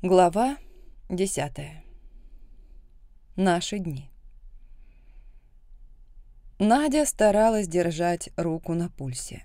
Глава десятая. Наши дни. Надя старалась держать руку на пульсе.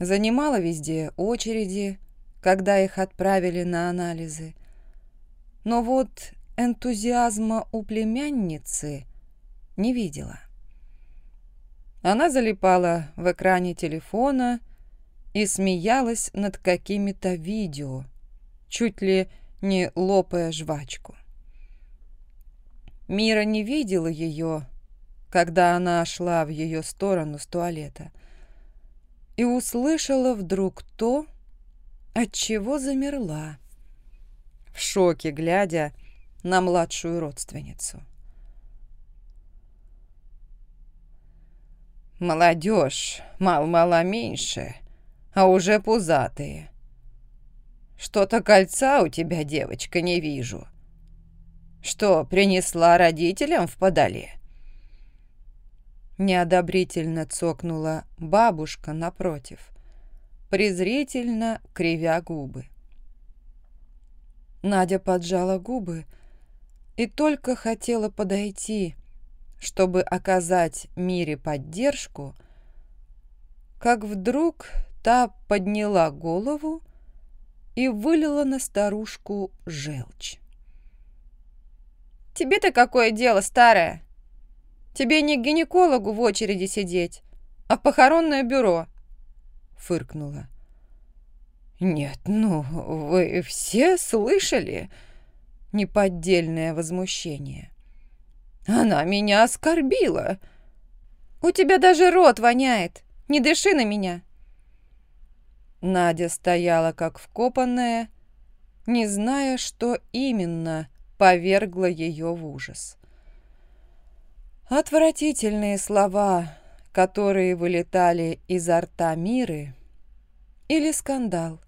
Занимала везде очереди, когда их отправили на анализы. Но вот энтузиазма у племянницы не видела. Она залипала в экране телефона и смеялась над какими-то видео, чуть ли не лопая жвачку. Мира не видела ее, когда она шла в ее сторону с туалета, и услышала вдруг то, от чего замерла, в шоке глядя на младшую родственницу. «Молодежь, мал-мало меньше, а уже пузатые. Что-то кольца у тебя, девочка, не вижу. Что, принесла родителям в подоле?» Неодобрительно цокнула бабушка напротив, презрительно кривя губы. Надя поджала губы и только хотела подойти, чтобы оказать Мире поддержку, как вдруг та подняла голову и вылила на старушку желчь. «Тебе-то какое дело, старое?» Тебе не к гинекологу в очереди сидеть, а в похоронное бюро», — фыркнула. «Нет, ну, вы все слышали?» Неподдельное возмущение. «Она меня оскорбила!» «У тебя даже рот воняет! Не дыши на меня!» Надя стояла как вкопанная, не зная, что именно повергло ее в ужас. Отвратительные слова, которые вылетали изо рта Миры, или скандал,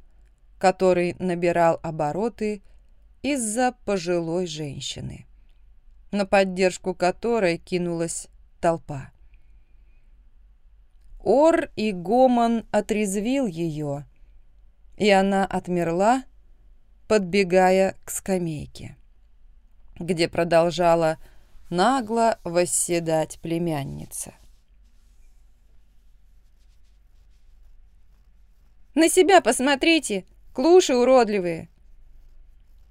который набирал обороты из-за пожилой женщины, на поддержку которой кинулась толпа. Ор и гомон отрезвил ее, и она отмерла, подбегая к скамейке, где продолжала нагло восседать племянница. «На себя посмотрите! Клуши уродливые!»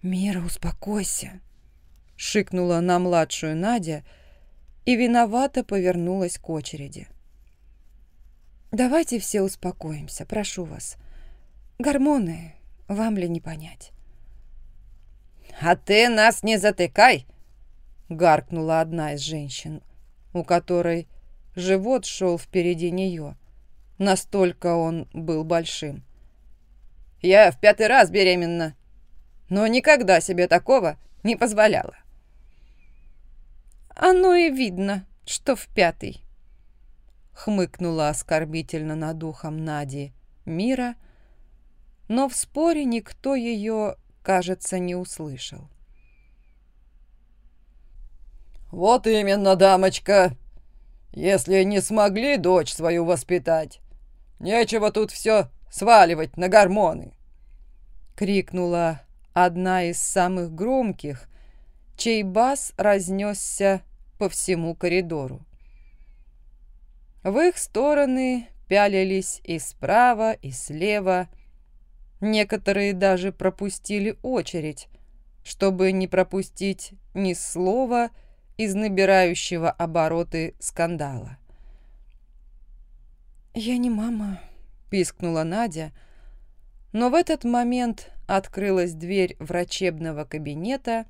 «Мира, успокойся!» — шикнула на младшую Надя и виновато повернулась к очереди. «Давайте все успокоимся, прошу вас. Гормоны, вам ли не понять?» «А ты нас не затыкай!» гаркнула одна из женщин, у которой живот шел впереди нее. Настолько он был большим. «Я в пятый раз беременна, но никогда себе такого не позволяла». «Оно и видно, что в пятый», — хмыкнула оскорбительно над духом Нади Мира, но в споре никто ее, кажется, не услышал. «Вот именно, дамочка. Если не смогли дочь свою воспитать, нечего тут все сваливать на гормоны!» Крикнула одна из самых громких, чей бас разнесся по всему коридору. В их стороны пялились и справа, и слева. Некоторые даже пропустили очередь, чтобы не пропустить ни слова, из набирающего обороты скандала. «Я не мама», — пискнула Надя, но в этот момент открылась дверь врачебного кабинета,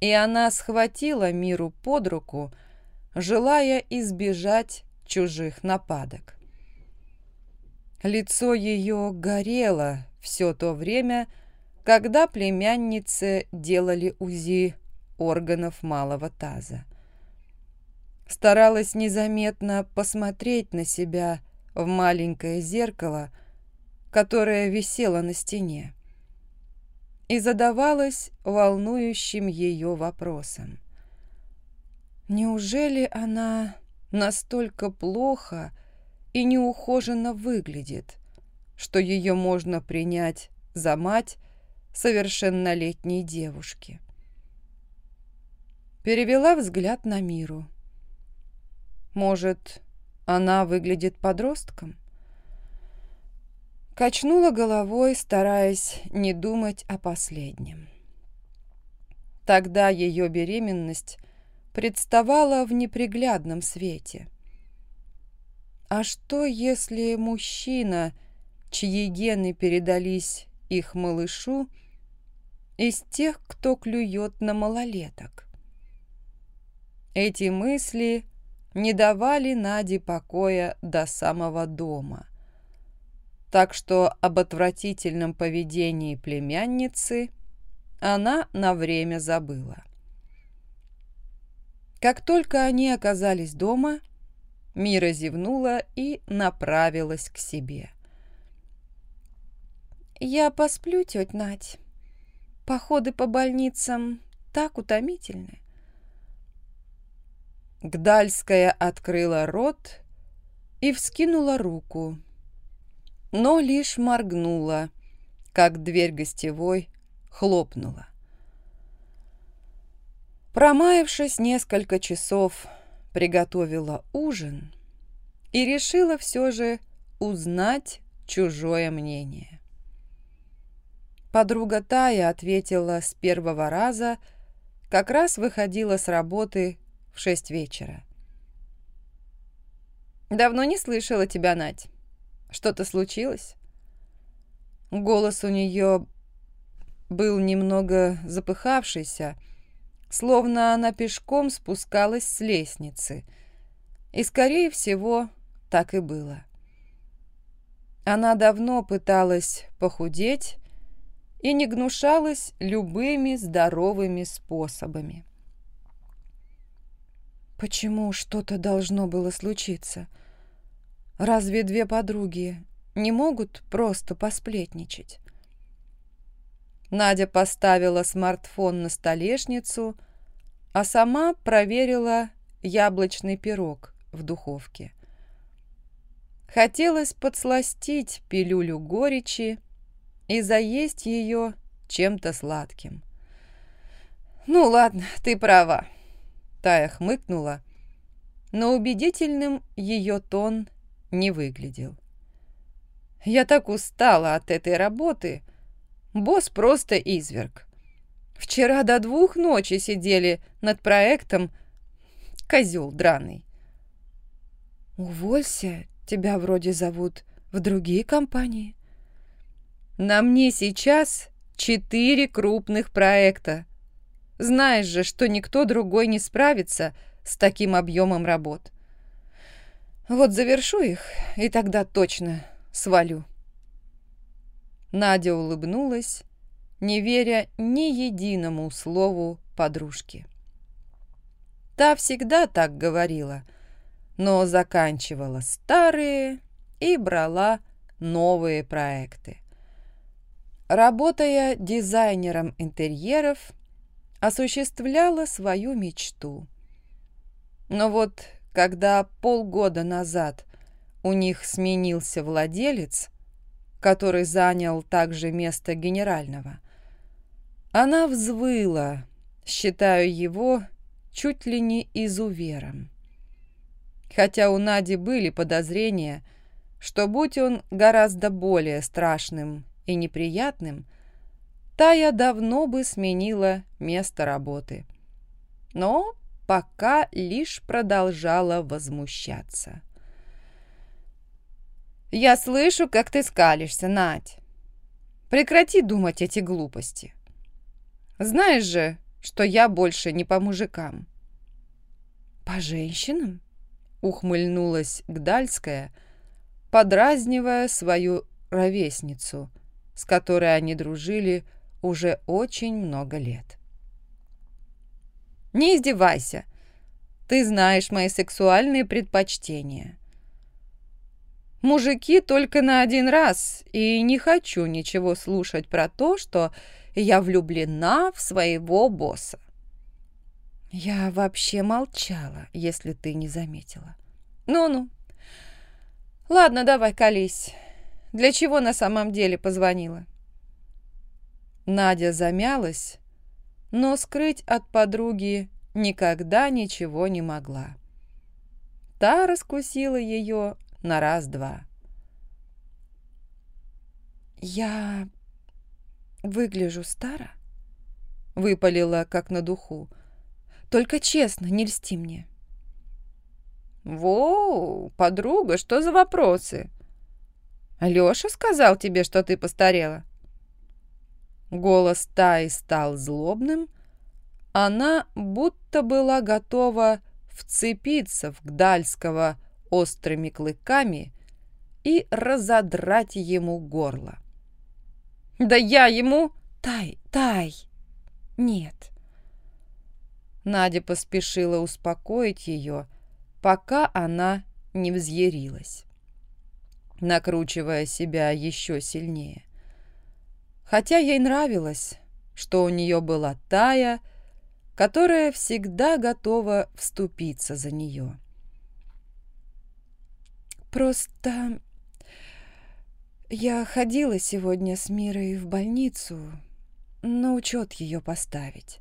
и она схватила Миру под руку, желая избежать чужих нападок. Лицо ее горело все то время, когда племяннице делали УЗИ органов малого таза. Старалась незаметно посмотреть на себя в маленькое зеркало, которое висело на стене, и задавалась волнующим ее вопросом. Неужели она настолько плохо и неухоженно выглядит, что ее можно принять за мать совершеннолетней девушки. Перевела взгляд на миру. Может, она выглядит подростком? Качнула головой, стараясь не думать о последнем. Тогда ее беременность представала в неприглядном свете. А что, если мужчина, чьи гены передались их малышу, из тех, кто клюет на малолеток? Эти мысли не давали Наде покоя до самого дома. Так что об отвратительном поведении племянницы она на время забыла. Как только они оказались дома, Мира зевнула и направилась к себе. «Я посплю, тетя Надь. Походы по больницам так утомительны». Гдальская открыла рот и вскинула руку, но лишь моргнула, как дверь гостевой хлопнула. Промаявшись несколько часов, приготовила ужин и решила все же узнать чужое мнение. Подруга Тая ответила с первого раза, как раз выходила с работы в шесть вечера. «Давно не слышала тебя, Надь. Что-то случилось?» Голос у нее был немного запыхавшийся, словно она пешком спускалась с лестницы. И, скорее всего, так и было. Она давно пыталась похудеть и не гнушалась любыми здоровыми способами. Почему что-то должно было случиться? Разве две подруги не могут просто посплетничать? Надя поставила смартфон на столешницу, а сама проверила яблочный пирог в духовке. Хотелось подсластить пилюлю горечи и заесть ее чем-то сладким. «Ну ладно, ты права», Тая хмыкнула, но убедительным ее тон не выглядел. «Я так устала от этой работы. Босс просто изверг. Вчера до двух ночи сидели над проектом «Козел драный». «Уволься, тебя вроде зовут в другие компании». «На мне сейчас четыре крупных проекта. Знаешь же, что никто другой не справится с таким объемом работ. Вот завершу их, и тогда точно свалю. Надя улыбнулась, не веря ни единому слову подружки. Та всегда так говорила, но заканчивала старые и брала новые проекты. Работая дизайнером интерьеров, осуществляла свою мечту. Но вот когда полгода назад у них сменился владелец, который занял также место генерального, она взвыла, считая его чуть ли не изувером. Хотя у Нади были подозрения, что будь он гораздо более страшным и неприятным – Тая давно бы сменила место работы. Но пока лишь продолжала возмущаться. «Я слышу, как ты скалишься, Надь. Прекрати думать эти глупости. Знаешь же, что я больше не по мужикам». «По женщинам?» — ухмыльнулась Гдальская, подразнивая свою ровесницу, с которой они дружили уже очень много лет. «Не издевайся. Ты знаешь мои сексуальные предпочтения. Мужики только на один раз, и не хочу ничего слушать про то, что я влюблена в своего босса. Я вообще молчала, если ты не заметила. Ну-ну. Ладно, давай, колись. Для чего на самом деле позвонила? Надя замялась, но скрыть от подруги никогда ничего не могла. Та раскусила ее на раз-два. «Я выгляжу старо?» — выпалила, как на духу. «Только честно, не льсти мне». «Воу, подруга, что за вопросы?» «Лёша сказал тебе, что ты постарела?» Голос Таи стал злобным. Она будто была готова вцепиться в Гдальского острыми клыками и разодрать ему горло. «Да я ему...» «Тай, Тай!» «Нет». Надя поспешила успокоить ее, пока она не взъярилась, накручивая себя еще сильнее. Хотя ей нравилось, что у нее была Тая, которая всегда готова вступиться за нее. «Просто я ходила сегодня с Мирой в больницу на учет ее поставить».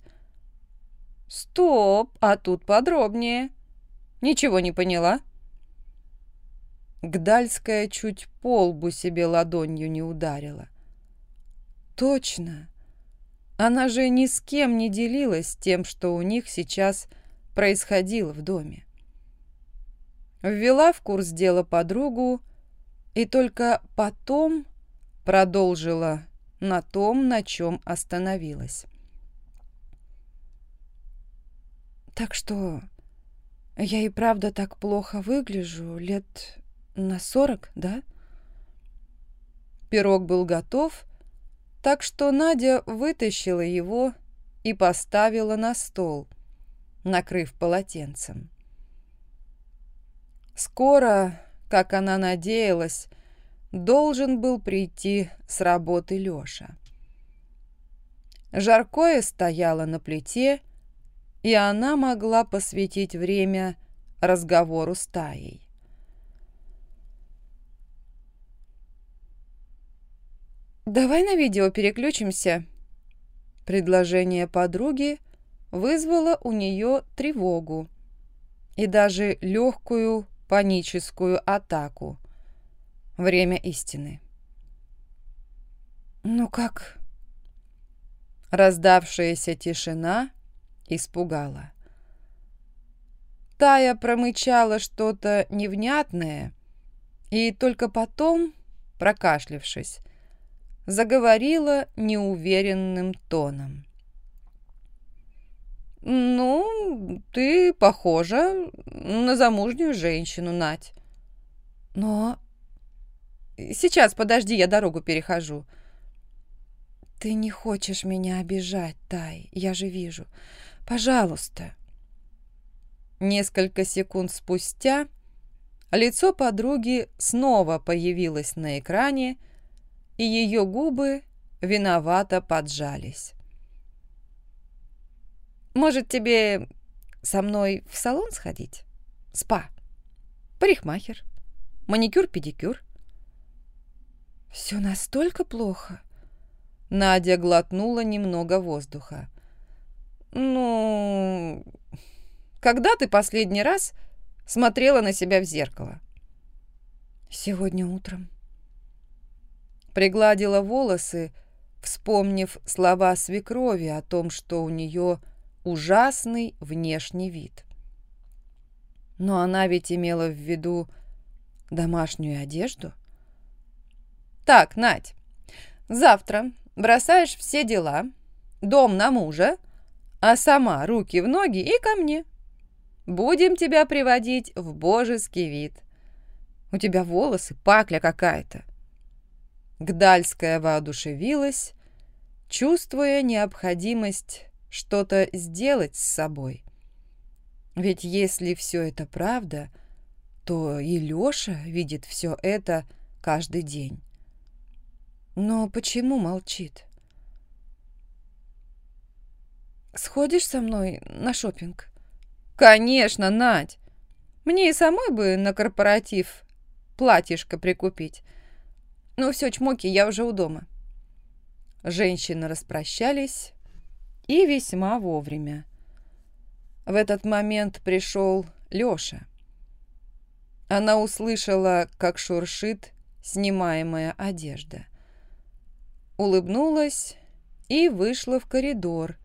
«Стоп, а тут подробнее. Ничего не поняла?» Гдальская чуть полбу себе ладонью не ударила. «Точно. Она же ни с кем не делилась тем, что у них сейчас происходило в доме. Ввела в курс дела подругу и только потом продолжила на том, на чем остановилась. «Так что я и правда так плохо выгляжу, лет на сорок, да?» Пирог был готов, так что Надя вытащила его и поставила на стол, накрыв полотенцем. Скоро, как она надеялась, должен был прийти с работы Лёша. Жаркое стояло на плите, и она могла посвятить время разговору с Таей. «Давай на видео переключимся». Предложение подруги вызвало у нее тревогу и даже легкую паническую атаку. Время истины. «Ну как?» Раздавшаяся тишина испугала. Тая промычала что-то невнятное и только потом, прокашлившись, заговорила неуверенным тоном. «Ну, ты похожа на замужнюю женщину, Нать. Но... Сейчас, подожди, я дорогу перехожу». «Ты не хочешь меня обижать, Тай, я же вижу. Пожалуйста». Несколько секунд спустя лицо подруги снова появилось на экране, и ее губы виновато поджались. «Может, тебе со мной в салон сходить? Спа, парикмахер, маникюр-педикюр?» «Все настолько плохо?» Надя глотнула немного воздуха. «Ну, когда ты последний раз смотрела на себя в зеркало?» «Сегодня утром». Пригладила волосы, вспомнив слова свекрови о том, что у нее ужасный внешний вид. Но она ведь имела в виду домашнюю одежду. «Так, Надь, завтра бросаешь все дела, дом на мужа, а сама руки в ноги и ко мне. Будем тебя приводить в божеский вид. У тебя волосы пакля какая-то. Гдальская воодушевилась, чувствуя необходимость что-то сделать с собой. Ведь если все это правда, то и Лёша видит все это каждый день. Но почему молчит? «Сходишь со мной на шопинг? «Конечно, Надь! Мне и самой бы на корпоратив платьишко прикупить. Ну все, чмоки, я уже у дома. Женщины распрощались и весьма вовремя. В этот момент пришел Лёша. Она услышала, как шуршит снимаемая одежда. Улыбнулась и вышла в коридор,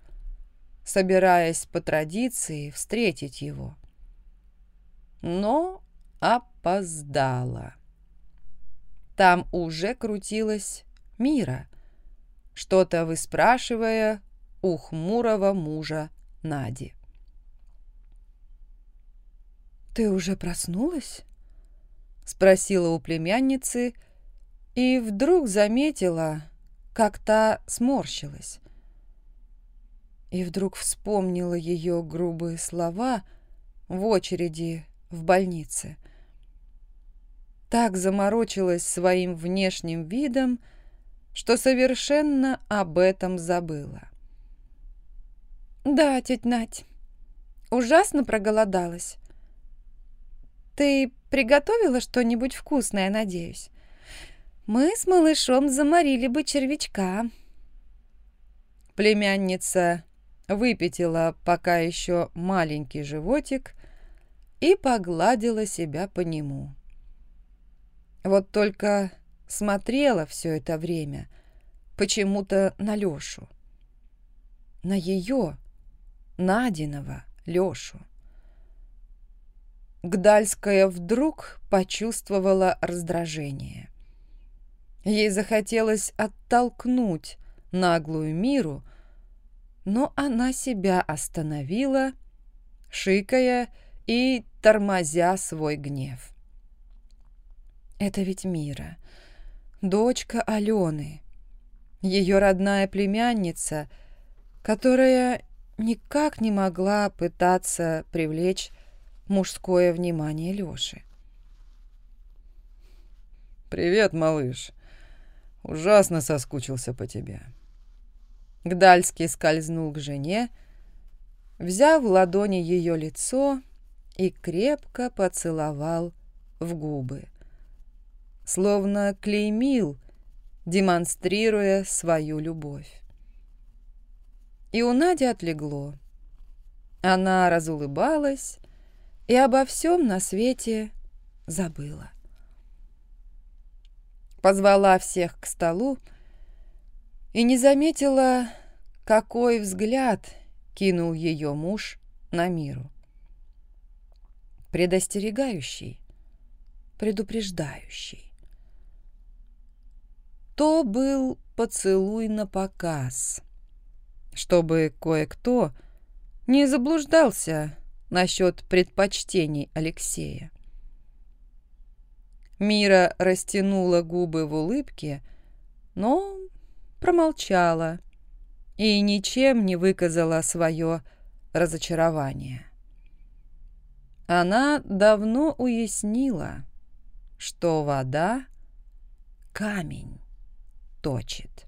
собираясь по традиции встретить его. Но опоздала. Там уже крутилась Мира, что-то выспрашивая у хмурого мужа Нади. «Ты уже проснулась?» — спросила у племянницы и вдруг заметила, как та сморщилась. И вдруг вспомнила ее грубые слова в очереди в больнице. Так заморочилась своим внешним видом, что совершенно об этом забыла. «Да, тетя Надь, ужасно проголодалась. Ты приготовила что-нибудь вкусное, надеюсь? Мы с малышом заморили бы червячка». Племянница выпятила пока еще маленький животик и погладила себя по нему. Вот только смотрела все это время почему-то на Лешу. На ее, Надиного Лешу. Гдальская вдруг почувствовала раздражение. Ей захотелось оттолкнуть наглую миру, но она себя остановила, шикая и тормозя свой гнев. Это ведь Мира, дочка Алены, ее родная племянница, которая никак не могла пытаться привлечь мужское внимание Лёши. «Привет, малыш. Ужасно соскучился по тебе». Гдальский скользнул к жене, взяв в ладони ее лицо и крепко поцеловал в губы, словно клеймил, демонстрируя свою любовь. И у Нади отлегло. Она разулыбалась и обо всем на свете забыла. Позвала всех к столу и не заметила, какой взгляд кинул ее муж на миру. Предостерегающий, предупреждающий. То был поцелуй на показ, чтобы кое-кто не заблуждался насчет предпочтений Алексея. Мира растянула губы в улыбке, но промолчала и ничем не выказала свое разочарование. Она давно уяснила, что вода — камень точит.